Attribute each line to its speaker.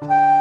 Speaker 1: Bye.